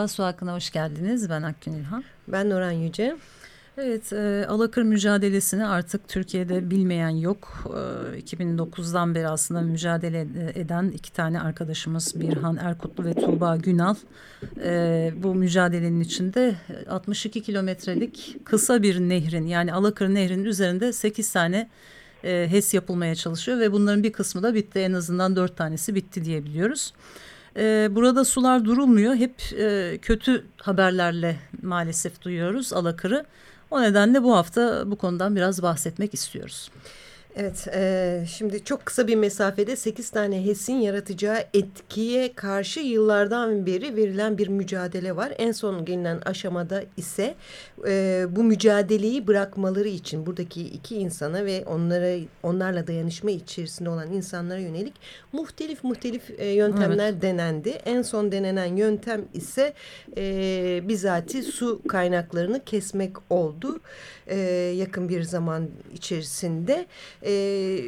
Merhaba, Su Hakkı'na hoş geldiniz. Ben Akgün İlhan. Ben Nuran Yüce. Evet, e, Alakır mücadelesini artık Türkiye'de bilmeyen yok. E, 2009'dan beri aslında mücadele eden iki tane arkadaşımız Birhan Erkutlu ve Tuğba Günal. E, bu mücadelenin içinde 62 kilometrelik kısa bir nehrin yani Alakır Nehri'nin üzerinde 8 tane e, HES yapılmaya çalışıyor ve bunların bir kısmı da bitti. En azından 4 tanesi bitti diyebiliyoruz. E, burada sular durulmuyor. Hep e, kötü haberlerle maalesef duyuyoruz Alakır'ı. O nedenle bu hafta bu konudan biraz bahsetmek istiyoruz. Evet, e, şimdi çok kısa bir mesafede 8 tane HES'in yaratacağı etkiye karşı yıllardan beri verilen bir mücadele var. En son gelinen aşamada ise e, bu mücadeleyi bırakmaları için buradaki iki insana ve onlara onlarla dayanışma içerisinde olan insanlara yönelik muhtelif muhtelif e, yöntemler evet. denendi. En son denenen yöntem ise e, bizatihi su kaynaklarını kesmek oldu. E, yakın bir zaman içerisinde e,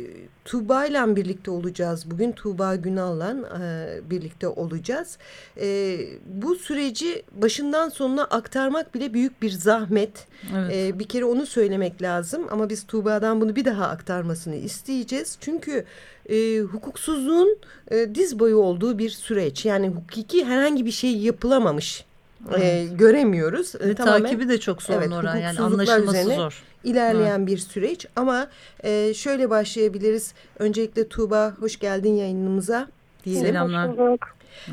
Tuğba ile birlikte olacağız. Bugün Tuğba Günal'la e, birlikte olacağız. E, bu süreci başından sonuna aktarmak bile büyük bir zahmet. Evet. E, bir kere onu söylemek lazım ama biz Tuğba'dan bunu bir daha aktarmasını isteyeceğiz. Çünkü e, hukuksuzluğun e, diz boyu olduğu bir süreç. Yani hukuki herhangi bir şey yapılamamış. Evet. E, göremiyoruz. E, tamamen, takibi de çok zor evet, Nora. Yani anlaşılması zor ilerleyen evet. bir süreç ama e, şöyle başlayabiliriz. Öncelikle Tuğba hoş geldin yayınımıza diyelim. Selamlar.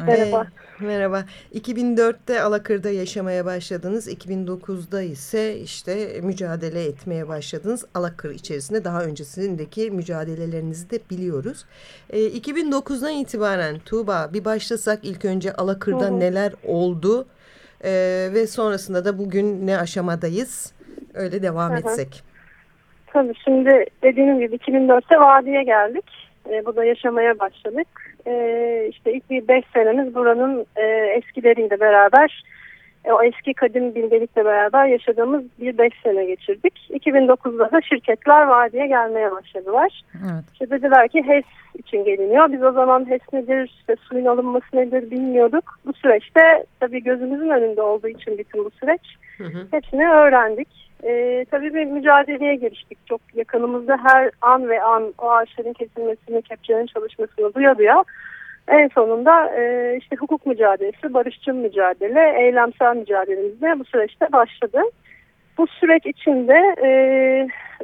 Merhaba. Ee, merhaba. 2004'te Alakır'da yaşamaya başladınız. 2009'da ise işte mücadele etmeye başladınız. Alakır içerisinde daha öncesindeki mücadelelerinizi de biliyoruz. Ee, 2009'dan itibaren Tuğba bir başlasak ilk önce Alakır'da Hı -hı. neler oldu? Ee, ve sonrasında da bugün ne aşamadayız? Öyle devam Hı -hı. etsek. Tabii şimdi dediğim gibi 2004'te vadiye geldik. E, burada yaşamaya başladık. E, işte ilk bir beş senemiz buranın e, eskileriyle beraber e, o eski kadim bilgelikle beraber yaşadığımız bir beş sene geçirdik. 2009'da da şirketler vadiye gelmeye başladılar. Evet. İşte dediler ki HES için geliniyor. Biz o zaman HES nedir, işte suyun alınması nedir bilmiyorduk. Bu süreçte tabii gözümüzün önünde olduğu için bütün bu süreç hı hı. hepsini öğrendik. E, tabii bir mücadeleye giriştik. Çok yakınımızda her an ve an o ağaçların kesilmesini, kepçelerin çalışmasını duya duya en sonunda e, işte hukuk mücadelesi, barışçıl mücadele, eylemsel mücadelemizde bu süreçte başladı. Bu süreç içinde e,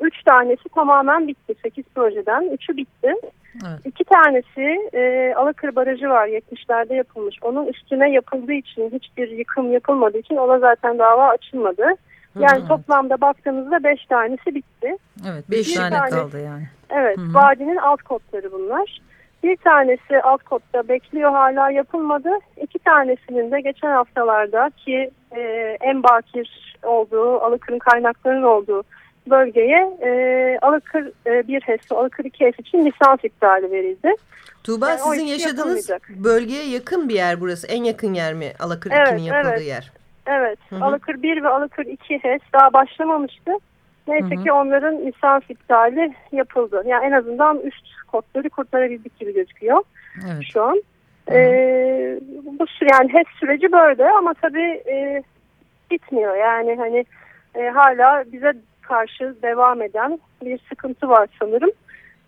üç tanesi tamamen bitti. Sekiz projeden üçü bitti. Evet. İki tanesi e, Alakır Barajı var 70'lerde yapılmış. Onun üstüne yapıldığı için hiçbir yıkım yapılmadığı için ona zaten dava açılmadı. Yani Hı -hı. toplamda baktığımızda beş tanesi bitti. Evet beş tane, tane kaldı yani. Evet Hı -hı. vadinin alt kodları bunlar. Bir tanesi alt kodda bekliyor hala yapılmadı. İki tanesinin de geçen haftalarda ki e, en bakir olduğu, Alıkır'ın kaynaklarının olduğu bölgeye e, Alıkır e, 1 HES, Alıkır 2 HES için lisans iptali verildi. Tuğba yani sizin yaşadığınız bölgeye yakın bir yer burası. En yakın yer mi Alakır evet, 2'nin yapıldığı evet. yer? Evet. Hı hı. Alakır 1 ve Alakır 2 HES daha başlamamıştı. Neyse hı hı. ki onların lisans iptali yapıldı. Yani en azından üst kodları kurtarabildik gibi gözüküyor evet. şu an. Ee, bu yani HES süreci böyle ama tabii e, bitmiyor. Yani hani e, hala bize karşı devam eden bir sıkıntı var sanırım.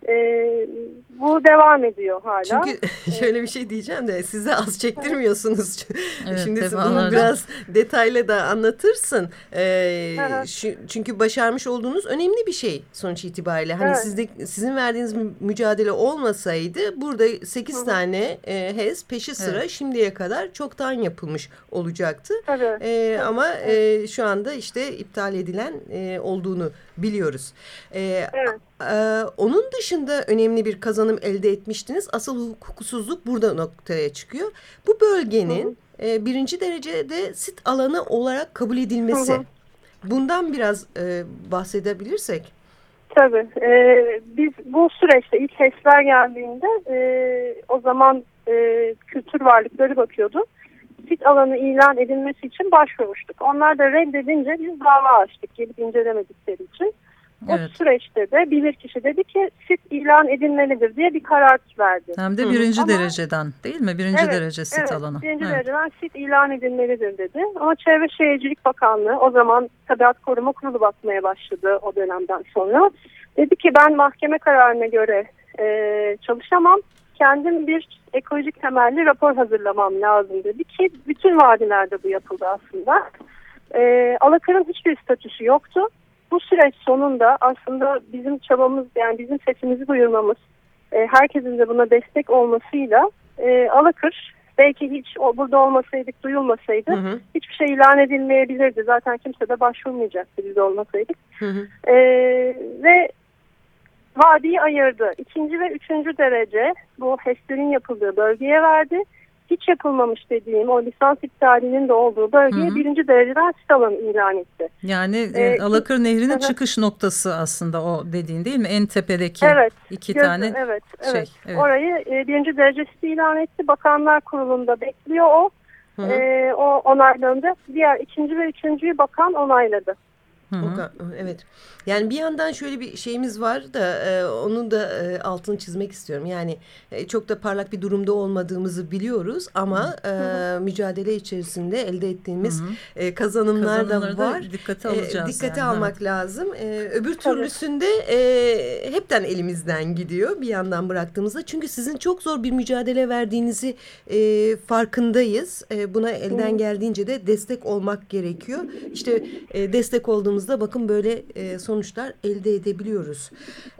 E, bu devam ediyor hala. Çünkü şöyle bir şey diyeceğim de size az çektirmiyorsunuz. Evet, Şimdi bunu biraz detaylı da anlatırsın. Ee, çünkü başarmış olduğunuz önemli bir şey sonuç itibariyle. Hani evet. sizde, sizin verdiğiniz mücadele olmasaydı burada sekiz Hı -hı. tane e, HES peşi sıra evet. şimdiye kadar çoktan yapılmış olacaktı. Evet. E, ama e, şu anda işte iptal edilen e, olduğunu biliyoruz. E, evet. Ee, onun dışında önemli bir kazanım elde etmiştiniz. Asıl hukuksuzluk burada noktaya çıkıyor. Bu bölgenin e, birinci derecede sit alanı olarak kabul edilmesi. Hı. Bundan biraz e, bahsedebilirsek. Tabii. Ee, biz bu süreçte ilk HES'ler geldiğinde e, o zaman e, kültür varlıkları bakıyordu. Sit alanı ilan edilmesi için başvurmuştuk. Onlar da reddedince biz dava açtık gelip incelemedikleri için. Evet. O süreçte de bilirkişi dedi ki sit ilan edilmelidir diye bir karar verdi. Hem de birinci Ama, dereceden değil mi? Birinci evet, derece sit evet, alanı. Birinci evet. dereceden sit ilan edilmelidir dedi. Ama Çevre Şehircilik Bakanlığı o zaman Tabiat Koruma Kurulu bakmaya başladı o dönemden sonra. Dedi ki ben mahkeme kararına göre e, çalışamam. Kendim bir ekolojik temelli rapor hazırlamam lazım dedi ki bütün vadilerde bu yapıldı aslında. E, Alakar'ın hiçbir statüsü yoktu bu süreç sonunda aslında bizim çabamız yani bizim sesimizi duyurmamız, e, herkesin de buna destek olmasıyla e, Alakır belki hiç o, burada olmasaydık, duyulmasaydı hı hı. hiçbir şey ilan edilmeyebilirdi. Zaten kimse de başvurmayacaktı biz olmasaydık. Hı hı. E, ve vadiyi ayırdı. İkinci ve üçüncü derece bu HES'lerin yapıldığı bölgeye verdi hiç yapılmamış dediğim o lisans iptalinin de olduğu bölgeye Hı -hı. birinci dereceden sit alanı ilan etti. Yani e, ee, Alakır Nehri'nin evet. çıkış noktası aslında o dediğin değil mi? En tepedeki evet, iki gözü, tane evet, şey. Evet. evet. Orayı e, birinci derece sit ilan etti. Bakanlar Kurulu'nda bekliyor o. Hı -hı. E, o onaylandı. Diğer ikinci ve üçüncüyü bakan onayladı. Hı -hı. Evet. Yani bir yandan şöyle bir şeyimiz var da e, onun da e, altını çizmek istiyorum. Yani e, çok da parlak bir durumda olmadığımızı biliyoruz ama e, mücadele içerisinde elde ettiğimiz e, kazanımlar da var. Dikkate alacağız. E, dikkate yani, almak evet. lazım. E, öbür türlüsünde e, hepten elimizden gidiyor bir yandan bıraktığımızda. Çünkü sizin çok zor bir mücadele verdiğinizi e, farkındayız. E, buna elden Hı. geldiğince de destek olmak gerekiyor. İşte e, destek olduğumuzda bakın böyle e, sonuç sonuçlar elde edebiliyoruz.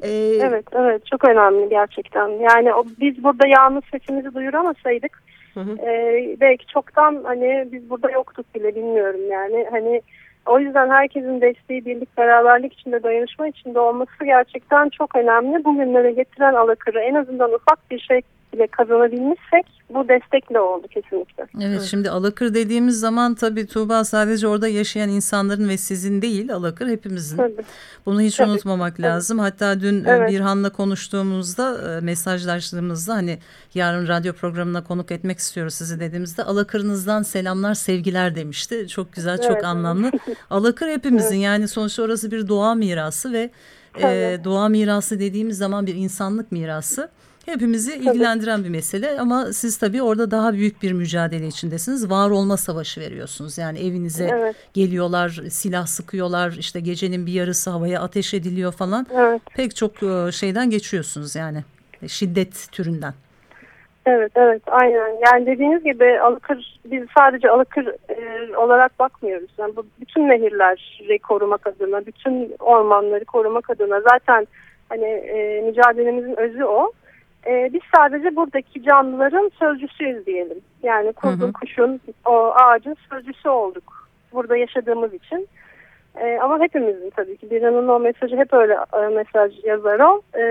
Ee, evet, evet çok önemli gerçekten. Yani o, biz burada yalnız sesimizi duyuramasaydık hı hı. E, belki çoktan hani biz burada yoktuk bile bilmiyorum yani. Hani o yüzden herkesin desteği, birlik, beraberlik içinde, dayanışma içinde olması gerçekten çok önemli. Bugünlere getiren alakırı en azından ufak bir şey bile kazanabilmişsek bu destekle oldu kesinlikle. Evet, şimdi Alakır dediğimiz zaman tabii Tuğba sadece orada yaşayan insanların ve sizin değil Alakır hepimizin. Tabii. Bunu hiç tabii. unutmamak tabii. lazım. Hatta dün e, evet. Birhan'la konuştuğumuzda e, mesajlaştığımızda hani yarın radyo programına konuk etmek istiyoruz sizi dediğimizde Alakır'ınızdan selamlar sevgiler demişti. Çok güzel çok evet. anlamlı. Alakır hepimizin evet. yani sonuçta orası bir doğa mirası ve e, doğa mirası dediğimiz zaman bir insanlık mirası hepimizi tabii. ilgilendiren bir mesele ama siz tabii orada daha büyük bir mücadele içindesiniz. Var olma savaşı veriyorsunuz. Yani evinize evet. geliyorlar, silah sıkıyorlar, işte gecenin bir yarısı havaya ateş ediliyor falan. Evet. Pek çok e, şeyden geçiyorsunuz yani şiddet türünden. Evet evet aynen yani dediğiniz gibi Alıkır biz sadece Alıkır e, olarak bakmıyoruz. Yani bu bütün nehirleri korumak adına, bütün ormanları korumak adına zaten hani e, mücadelemizin özü o. E, biz sadece buradaki canlıların sözcüsüyüz diyelim. Yani kurdun, kuşun, o ağacın sözcüsü olduk. Burada yaşadığımız için. E, ama hepimizin tabii ki. Birinin o mesajı hep öyle e, mesaj yazar o. E,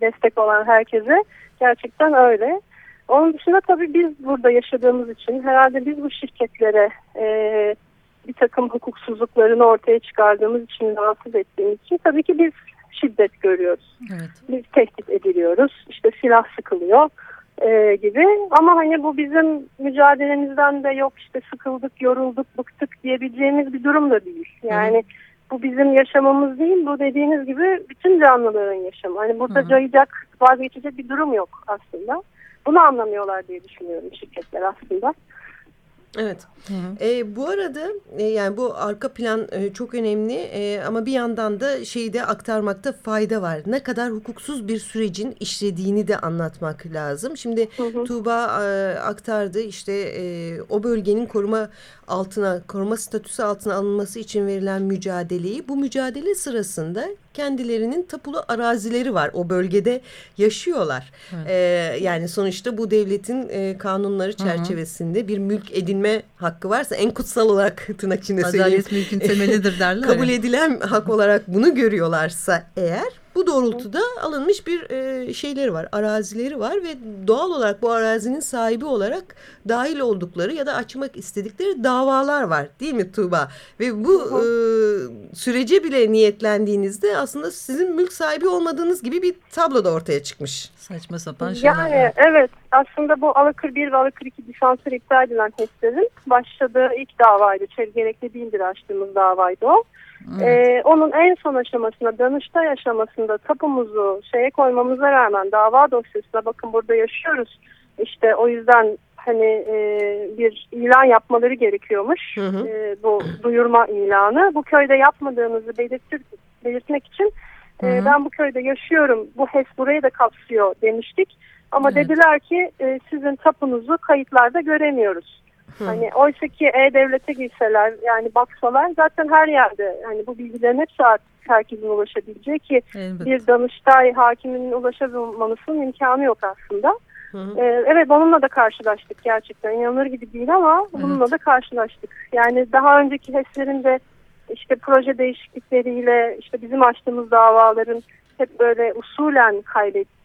destek olan herkese. Gerçekten öyle. Onun dışında tabii biz burada yaşadığımız için herhalde biz bu şirketlere e, bir takım hukuksuzluklarını ortaya çıkardığımız için, rahatsız ettiğimiz için tabii ki biz şiddet görüyoruz. Evet. Biz tehdit ediliyoruz. İşte silah sıkılıyor e, gibi. Ama hani bu bizim mücadelemizden de yok işte sıkıldık, yorulduk, bıktık diyebileceğimiz bir durum da değil. Yani Hı. bu bizim yaşamımız değil. Bu dediğiniz gibi bütün canlıların yaşamı. Hani burada Hı. cayacak, vazgeçecek bir durum yok aslında. Bunu anlamıyorlar diye düşünüyorum şirketler aslında. Evet. Hı hı. E, bu arada e, yani bu arka plan e, çok önemli e, ama bir yandan da şeyi de aktarmakta fayda var. Ne kadar hukuksuz bir sürecin işlediğini de anlatmak lazım. Şimdi hı hı. Tuğba e, aktardı işte e, o bölgenin koruma altına koruma statüsü altına alınması için verilen mücadeleyi bu mücadele sırasında kendilerinin tapulu arazileri var. O bölgede yaşıyorlar. Evet. Ee, yani sonuçta bu devletin e, kanunları çerçevesinde Hı -hı. bir mülk edinme hakkı varsa en kutsal olarak tırnak içinde söyleyeyim. Adalet mülkün temelidir derler. kabul edilen hak olarak bunu görüyorlarsa eğer Bu doğrultuda alınmış bir e, şeyleri var, arazileri var ve doğal olarak bu arazinin sahibi olarak dahil oldukları ya da açmak istedikleri davalar var değil mi Tuğba? Ve bu e, sürece bile niyetlendiğinizde aslında sizin mülk sahibi olmadığınız gibi bir tablo da ortaya çıkmış. Saçma sapan şeyler. Yani evet aslında bu Alakır 1 ve Alakır 2 lisansları iptal edilen testlerin başladığı ilk davaydı. Çevre gerekli değildir açtığımız davaydı o. Evet. Ee, onun en son aşamasında Danıştay aşamasında tapumuzu şeye koymamıza rağmen dava dosyasına bakın burada yaşıyoruz. İşte o yüzden hani e, bir ilan yapmaları gerekiyormuş. Hı hı. E, bu duyurma ilanı. Bu köyde yapmadığımızı belirtir, belirtmek için e, ben bu köyde yaşıyorum. Bu HES burayı da kapsıyor demiştik. Ama evet. dediler ki e, sizin tapunuzu kayıtlarda göremiyoruz. Hani oysa ki e-devlete girseler yani baksalar zaten her yerde hani bu bilgilerin hepsi artık herkesin ulaşabileceği ki Elbette. bir danıştay hakiminin ulaşabilmesinin imkanı yok aslında. Hı hı. Ee, evet onunla da karşılaştık gerçekten inanılır gibi değil ama evet. bununla da karşılaştık. Yani daha önceki HES'lerin de işte proje değişiklikleriyle işte bizim açtığımız davaların hep böyle usulen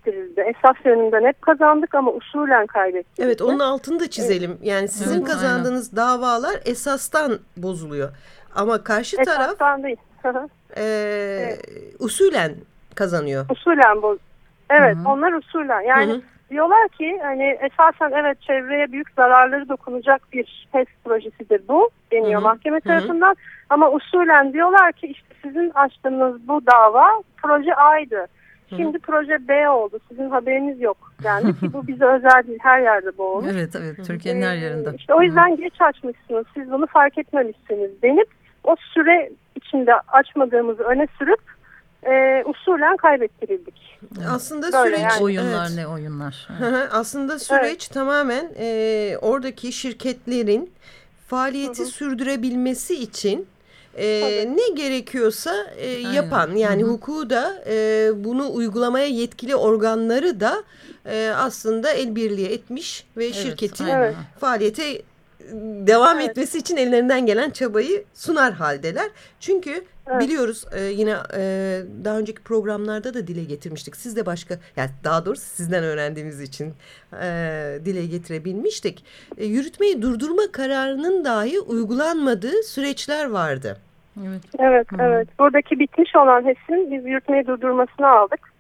kaybettirildi. Esas yönünden hep kazandık ama usulen kaybettik. Evet onun altını da çizelim. Yani sizin evet, kazandığınız aynen. davalar esastan bozuluyor. Ama karşı esastan taraf değil. e, evet. usulen kazanıyor. Usulen boz. Evet Hı -hı. onlar usulen. Yani Hı -hı. diyorlar ki hani esasen evet çevreye büyük zararları dokunacak bir HES projesidir bu deniyor Hı -hı. mahkeme tarafından. Hı -hı. Ama usulen diyorlar ki işte sizin açtığınız bu dava proje A'ydı. Şimdi Hı. proje B oldu. Sizin haberiniz yok. Yani ki bu bize özel değil. Her yerde bu olur. Evet evet. Türkiye'nin her yerinde. Ee, işte o yüzden Hı. geç açmışsınız. Siz bunu fark etmemişsiniz denip o süre içinde açmadığımızı öne sürüp e, usulen kaybettirildik. Aslında Böyle süreç yani. oyunlar evet. ne oyunlar. Evet. Aslında süreç evet. tamamen e, oradaki şirketlerin faaliyeti hı hı. sürdürebilmesi için e, ne gerekiyorsa e, yapan yani Hı -hı. hukuku da e, bunu uygulamaya yetkili organları da e, aslında el birliği etmiş ve evet, şirketin aynen. faaliyete devam evet. etmesi için ellerinden gelen çabayı sunar haldeler. Çünkü evet. biliyoruz e, yine e, daha önceki programlarda da dile getirmiştik. Siz de başka yani daha doğrusu sizden öğrendiğimiz için e, dile getirebilmiştik. E, yürütmeyi durdurma kararının dahi uygulanmadığı süreçler vardı. Evet, evet. Hı. evet. Buradaki bitmiş olan HES'in biz yürütmeyi durdurmasını aldık.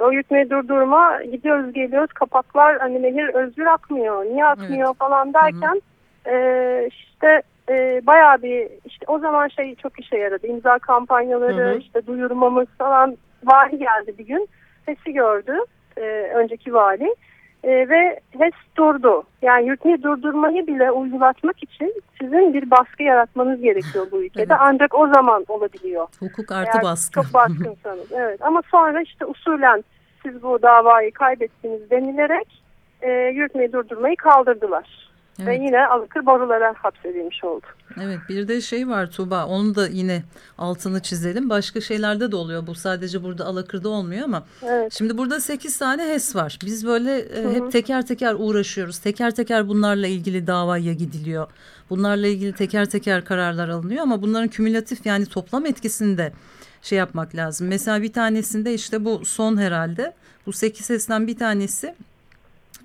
O yürütmeyi durdurma gidiyoruz geliyoruz kapaklar hani nehir özgür akmıyor niye akmıyor evet. falan derken Hı e, işte e, bayağı bir işte o zaman şey çok işe yaradı. İmza kampanyaları hı hı. işte duyurmamız falan vali geldi bir gün. Sesi gördü e, önceki vali. E, ve HES durdu. Yani yürütmeyi durdurmayı bile uygulatmak için sizin bir baskı yaratmanız gerekiyor bu ülkede. evet. Ancak o zaman olabiliyor. Hukuk artı Eğer baskı. Çok baskınsanız. evet. Ama sonra işte usulen siz bu davayı kaybettiniz denilerek e, yürütmeyi durdurmayı kaldırdılar. Evet. Ve yine Alıkır borulara hapsedilmiş oldu. Evet bir de şey var Tuğba onu da yine altını çizelim. Başka şeylerde de oluyor bu sadece burada Alakır'da olmuyor ama. Evet. Şimdi burada sekiz tane HES var. Biz böyle e, Hı -hı. hep teker teker uğraşıyoruz. Teker teker bunlarla ilgili davaya gidiliyor. Bunlarla ilgili teker teker kararlar alınıyor ama bunların kümülatif yani toplam etkisini de şey yapmak lazım. Mesela bir tanesinde işte bu son herhalde bu sekiz HES'ten bir tanesi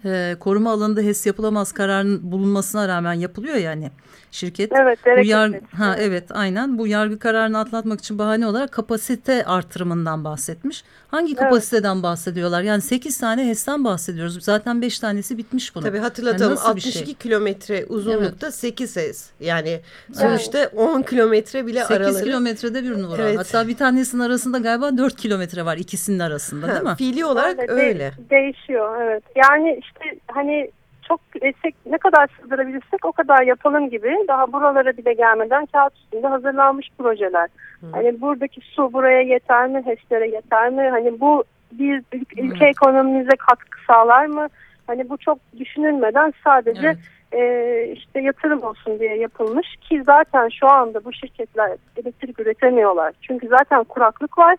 e, koruma alanında HES yapılamaz kararın bulunmasına rağmen yapılıyor yani şirket. Evet, bu yargı, ha evet. aynen bu yargı kararını atlatmak için bahane olarak kapasite artırımından bahsetmiş. Hangi kapasiteden evet. bahsediyorlar? Yani 8 tane HES'ten bahsediyoruz. Zaten 5 tanesi bitmiş bunun. Tabii hatırlatalım yani 62 şey? kilometre uzunlukta evet. 8 HES. Yani sonuçta evet. 10 kilometre bile 8 araları. 8 kilometrede bir numara. Evet. Hatta bir tanesinin arasında galiba 4 kilometre var ikisinin arasında değil mi? Fiili olarak öyle. öyle. De değişiyor evet. Yani işte hani çok etsek ne kadar sığdırabilirsek o kadar yapalım gibi daha buralara bile gelmeden kağıt üstünde hazırlanmış projeler. Hı. Hani buradaki su buraya yeter mi? HES'lere yeter mi? Hani bu bir ülke ekonomimize katkı sağlar mı? Hani bu çok düşünülmeden sadece evet e, işte yatırım olsun diye yapılmış ki zaten şu anda bu şirketler elektrik üretemiyorlar. Çünkü zaten kuraklık var.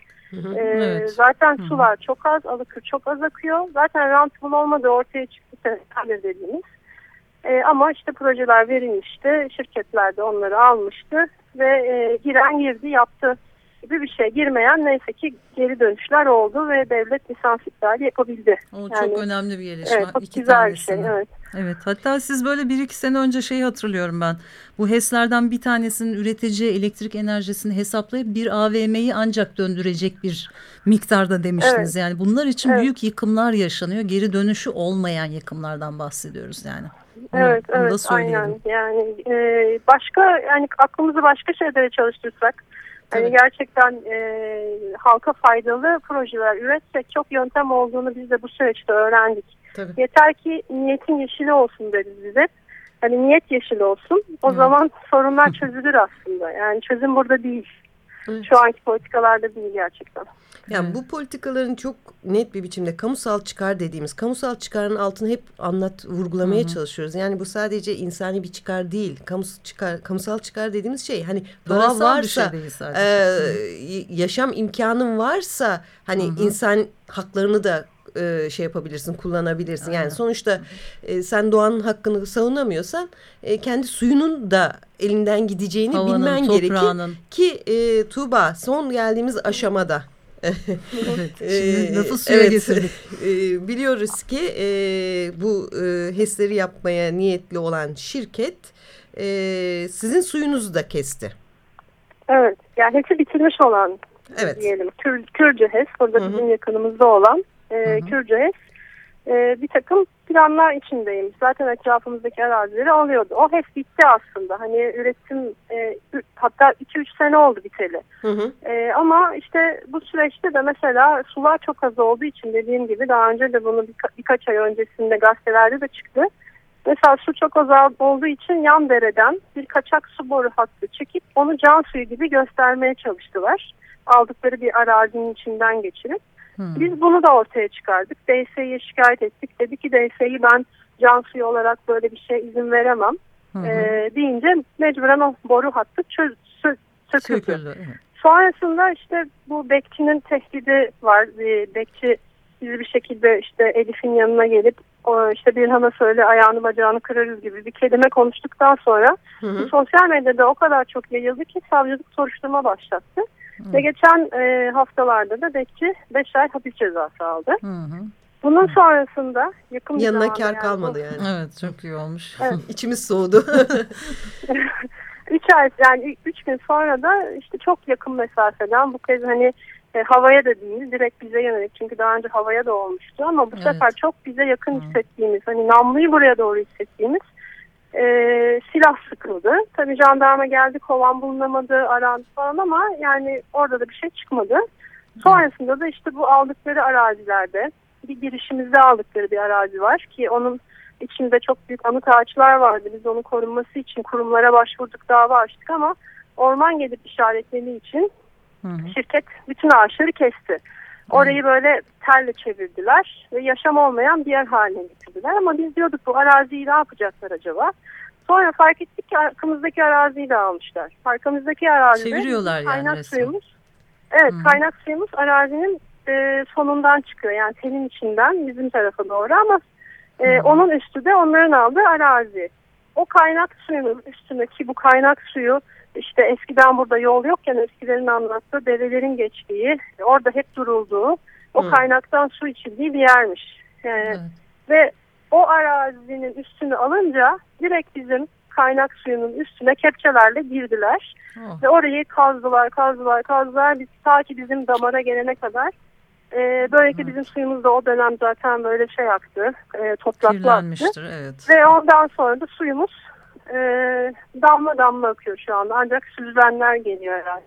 Evet. Zaten hı hı. sular çok az, alıkır çok az akıyor. Zaten rentable olmadığı ortaya çıktı senelerdir dediğimiz. E, ama işte projeler verilmişti. Şirketler de onları almıştı ve e, giren girdi yaptı gibi bir şey. Girmeyen neyse ki geri dönüşler oldu ve devlet lisans iptali yapabildi. O yani, çok önemli bir gelişme. Evet, çok İki güzel tanesini. bir şey. Evet. Evet hatta siz böyle bir iki sene önce şeyi hatırlıyorum ben. Bu HES'lerden bir tanesinin üreteceği elektrik enerjisini hesaplayıp bir AVM'yi ancak döndürecek bir miktarda demiştiniz. Evet. Yani bunlar için evet. büyük yıkımlar yaşanıyor. Geri dönüşü olmayan yıkımlardan bahsediyoruz yani. Onu, evet onu evet aynen yani e, başka yani aklımızı başka şeylere çalıştırsak Hani gerçekten e, halka faydalı projeler üretsek çok yöntem olduğunu biz de bu süreçte öğrendik. Tabii. Yeter ki niyetin yeşili olsun deriz bize. Hani niyet yeşil olsun. O hmm. zaman sorunlar çözülür aslında. Yani çözüm burada değil. Evet. Şu anki politikalarda değil gerçekten. Yani bu politikaların çok net bir biçimde kamusal çıkar dediğimiz kamusal çıkarın altını hep anlat vurgulamaya Hı -hı. çalışıyoruz. Yani bu sadece insani bir çıkar değil. Kamus çıkar kamusal çıkar dediğimiz şey hani doğa varsa şey e, yaşam imkanın varsa hani Hı -hı. insan haklarını da e, şey yapabilirsin, kullanabilirsin. Yani sonuçta e, sen doğanın hakkını savunamıyorsan e, kendi suyunun da elinden gideceğini Havanın, bilmen toprağının. gerekir. Ki e, Tuğba son geldiğimiz aşamada şimdi lafı suya evet, getirdik. E, biliyoruz ki e, bu e, HES'leri yapmaya niyetli olan şirket e, sizin suyunuzu da kesti. Evet, yani HES'i bitirmiş olan evet. diyelim. Kür, Kürce HES, burada Hı -hı. bizim yakınımızda olan e, Kürce HES e, bir takım planlar içindeyim. Zaten etrafımızdaki arazileri alıyordu. O hep bitti aslında. Hani üretim e, hatta 2-3 sene oldu biteli. Hı hı. E, ama işte bu süreçte de mesela sular çok az olduğu için dediğim gibi daha önce de bunu birka birkaç ay öncesinde gazetelerde de çıktı. Mesela su çok az olduğu için yan dereden bir kaçak su boru hattı çekip onu can suyu gibi göstermeye çalıştılar. Aldıkları bir arazinin içinden geçirip. Hmm. Biz bunu da ortaya çıkardık. DSİ'ye şikayet ettik. Dedi ki DSİ ben can suyu olarak böyle bir şey izin veremem. Hmm. Ee, deyince mecburen o boru hattı çöz, sö, söküldü. söküldü Sonrasında işte bu bekçinin tehdidi var. Bir bekçi bizi bir şekilde işte Elif'in yanına gelip o işte bir hana söyle ayağını bacağını kırarız gibi bir kelime konuştuktan sonra hı hı. sosyal medyada o kadar çok yayıldı ki savcılık soruşturma başlattı. Hı. Ve geçen e, haftalarda da bekçi 5 ay hapis cezası aldı. Hı hı. Bunun sonrasında yakın Yanına kar yani kalmadı yani. Evet çok iyi olmuş. Evet. İçimiz soğudu. üç ay yani üç gün sonra da işte çok yakın mesafeden bu kez hani e, havaya da değil direkt bize yönelik çünkü daha önce havaya da olmuştu ama bu evet. sefer çok bize yakın hissettiğimiz hani namluyu buraya doğru hissettiğimiz e, silah sıkıldı. Tabii jandarma geldi kovan bulunamadı arandı falan ama yani orada da bir şey çıkmadı. Sonrasında da işte bu aldıkları arazilerde bir girişimizde aldıkları bir arazi var ki onun içinde çok büyük anıt ağaçlar vardı. Biz onun korunması için kurumlara başvurduk dava açtık ama orman gelip işaretlediği için hı hı. şirket bütün ağaçları kesti. Orayı böyle terle çevirdiler ve yaşam olmayan bir yer haline getirdiler. Ama biz diyorduk bu araziyi ne yapacaklar acaba? Sonra fark ettik ki arkamızdaki araziyi de almışlar. Arkamızdaki arazide Çeviriyorlar kaynak yani suyumuz. Evet hmm. kaynak suyumuz arazinin e, sonundan çıkıyor. Yani telin içinden bizim tarafa doğru ama e, onun üstü de onların aldığı arazi. O kaynak suyunun üstündeki bu kaynak suyu işte eskiden burada yol yokken eskilerin anlattığı develerin geçtiği, orada hep durulduğu, o hmm. kaynaktan su içildiği bir yermiş. Hmm. Ve o arazinin üstünü alınca direkt bizim kaynak suyunun üstüne kepçelerle girdiler. Oh. Ve orayı kazdılar, kazdılar, kazdılar. Biz ta ki bizim damara gelene kadar. E, böylece evet. bizim suyumuz da o dönem zaten böyle şey aktı, e, topraklı aktı. Evet. Ve ondan sonra da suyumuz e, damla damla akıyor şu anda. Ancak süzülenler geliyor herhalde.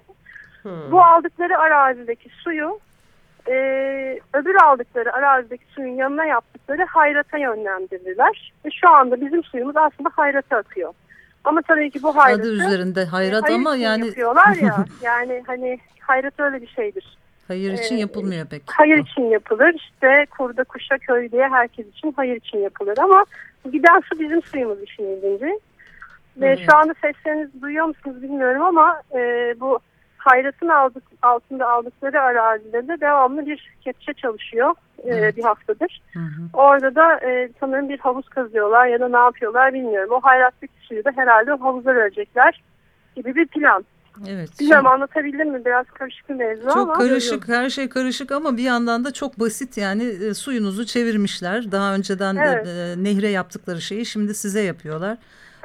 Hmm. Bu aldıkları arazideki suyu e, öbür aldıkları arazideki suyun yanına yaptıkları hayrata yönlendirdiler. Ve şu anda bizim suyumuz aslında hayrata akıyor. Ama tabii ki bu hayratı... Adı üzerinde hayrat e, ama yani... yapıyorlar ya. yani hani hayrat öyle bir şeydir. Hayır için ee, yapılmıyor pek. Hayır için yapılır. İşte kurda, kuşa, köylüye herkes için hayır için yapılır. Ama giden su bizim suyumuz işin ilginci. Ve evet. şu anda seslerinizi duyuyor musunuz bilmiyorum ama e, bu Hayrat'ın aldık, altında aldıkları arazide de devamlı bir kepçe çalışıyor e, evet. bir haftadır. Hı hı. Orada da e, sanırım bir havuz kazıyorlar ya da ne yapıyorlar bilmiyorum. O Hayrat'taki suyu da herhalde havuza verecekler gibi bir plan. Evet. Bilmiyorum şimdi, anlatabildim mi? Biraz karışık bir mevzu çok ama. Çok karışık, her şey karışık ama bir yandan da çok basit yani e, suyunuzu çevirmişler. Daha önceden evet. e, nehre yaptıkları şeyi şimdi size yapıyorlar.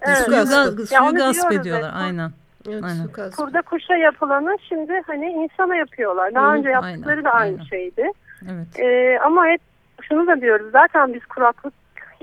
Evet. Suyu, ga suyu gasp ediyorlar, evet. aynen. Evet, aynen. Kurda kuşa yapılanı şimdi hani insana yapıyorlar. Daha Hı, önce yaptıkları aynen, da aynı aynen. şeydi. Evet. Ee, ama hep şunu da diyoruz zaten biz kuraklık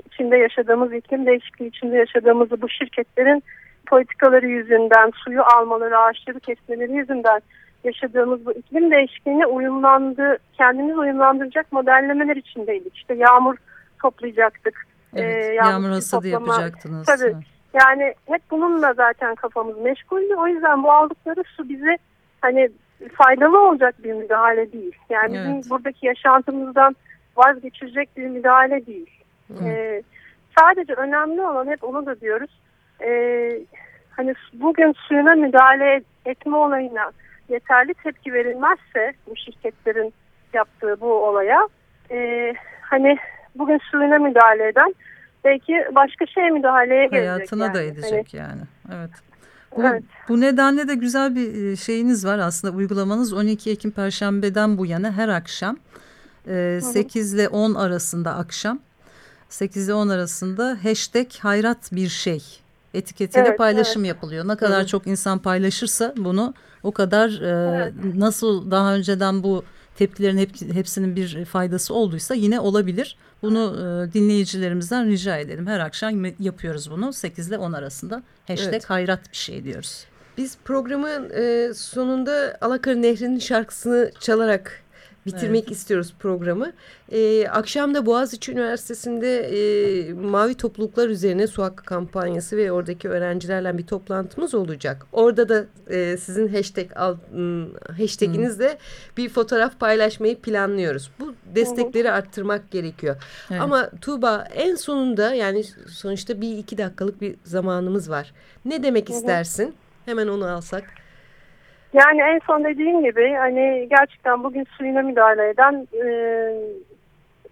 içinde yaşadığımız, iklim değişikliği içinde yaşadığımızı bu şirketlerin politikaları yüzünden, suyu almaları, ağaçları kesmeleri yüzünden yaşadığımız bu iklim değişikliğine uyumlandı, kendimiz uyumlandıracak modellemeler içindeydik. İşte yağmur toplayacaktık. Evet, ee, yağmur, yağmur hasadı yapacaktınız. Tabii. Yani hep bununla zaten kafamız meşguldü. O yüzden bu aldıkları su bize hani faydalı olacak bir müdahale değil. Yani evet. bizim buradaki yaşantımızdan vazgeçirecek bir müdahale değil. Ee, sadece önemli olan hep onu da diyoruz. Ee, hani bugün suyuna müdahale etme olayına yeterli tepki verilmezse bu şirketlerin yaptığı bu olaya e, hani bugün suyuna müdahale eden belki başka şeye müdahaleye gelecek. Hayatına yani. da edecek hani, yani. Evet. Bu, evet. bu nedenle de güzel bir e, şeyiniz var aslında uygulamanız 12 Ekim Perşembe'den bu yana her akşam e, 8 ile 10 arasında akşam 8 ile 10 arasında hashtag hayrat bir şey etiketiyle evet, paylaşım evet. yapılıyor. Ne kadar evet. çok insan paylaşırsa bunu o kadar e, evet. nasıl daha önceden bu tepkilerin hep, hepsinin bir faydası olduysa yine olabilir. Bunu e, dinleyicilerimizden rica edelim. Her akşam yapıyoruz bunu 8 ile 10 arasında. Hashtag evet. hayrat bir şey diyoruz. Biz programın e, sonunda Alakar Nehri'nin şarkısını çalarak bitirmek evet. istiyoruz programı. Ee, akşam da Boğaziçi Üniversitesi'nde e, mavi topluluklar üzerine su hakkı kampanyası ve oradaki öğrencilerle bir toplantımız olacak. Orada da e, sizin hashtag al, hashtaginizle hmm. bir fotoğraf paylaşmayı planlıyoruz. Bu destekleri hmm. arttırmak gerekiyor. Evet. Ama Tuğba en sonunda yani sonuçta bir iki dakikalık bir zamanımız var. Ne demek istersin? Hemen onu alsak. Yani en son dediğim gibi hani gerçekten bugün suyuna müdahale eden e,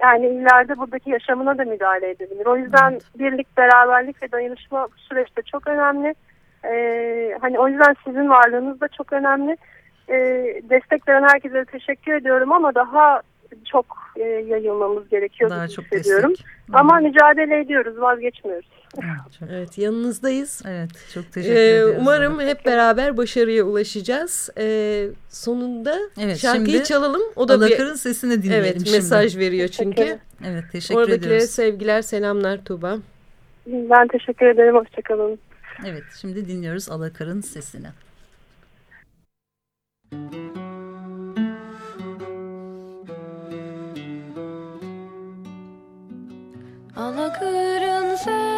yani ileride buradaki yaşamına da müdahale edebilir. O yüzden evet. birlik, beraberlik ve dayanışma bu süreçte çok önemli. E, hani o yüzden sizin varlığınız da çok önemli. E, destek veren herkese teşekkür ediyorum ama daha çok e, yayılmamız gerekiyor Daha çok hissediyorum. Destek. Ama mücadele ediyoruz, vazgeçmiyoruz. Evet, evet yanınızdayız. Evet çok teşekkür ee, ediyoruz. Umarım hep beraber başarıya ulaşacağız. Ee, sonunda evet, şarkıyı çalalım. O da Alakar'ın bir, sesini dinleyelim evet, şimdi. mesaj veriyor çünkü. Evet teşekkür Oradakilere ediyoruz. sevgiler selamlar Tuğba. Ben teşekkür ederim. Hoşçakalın. Evet şimdi dinliyoruz Alakar'ın sesini. Müzik Alakırın sesi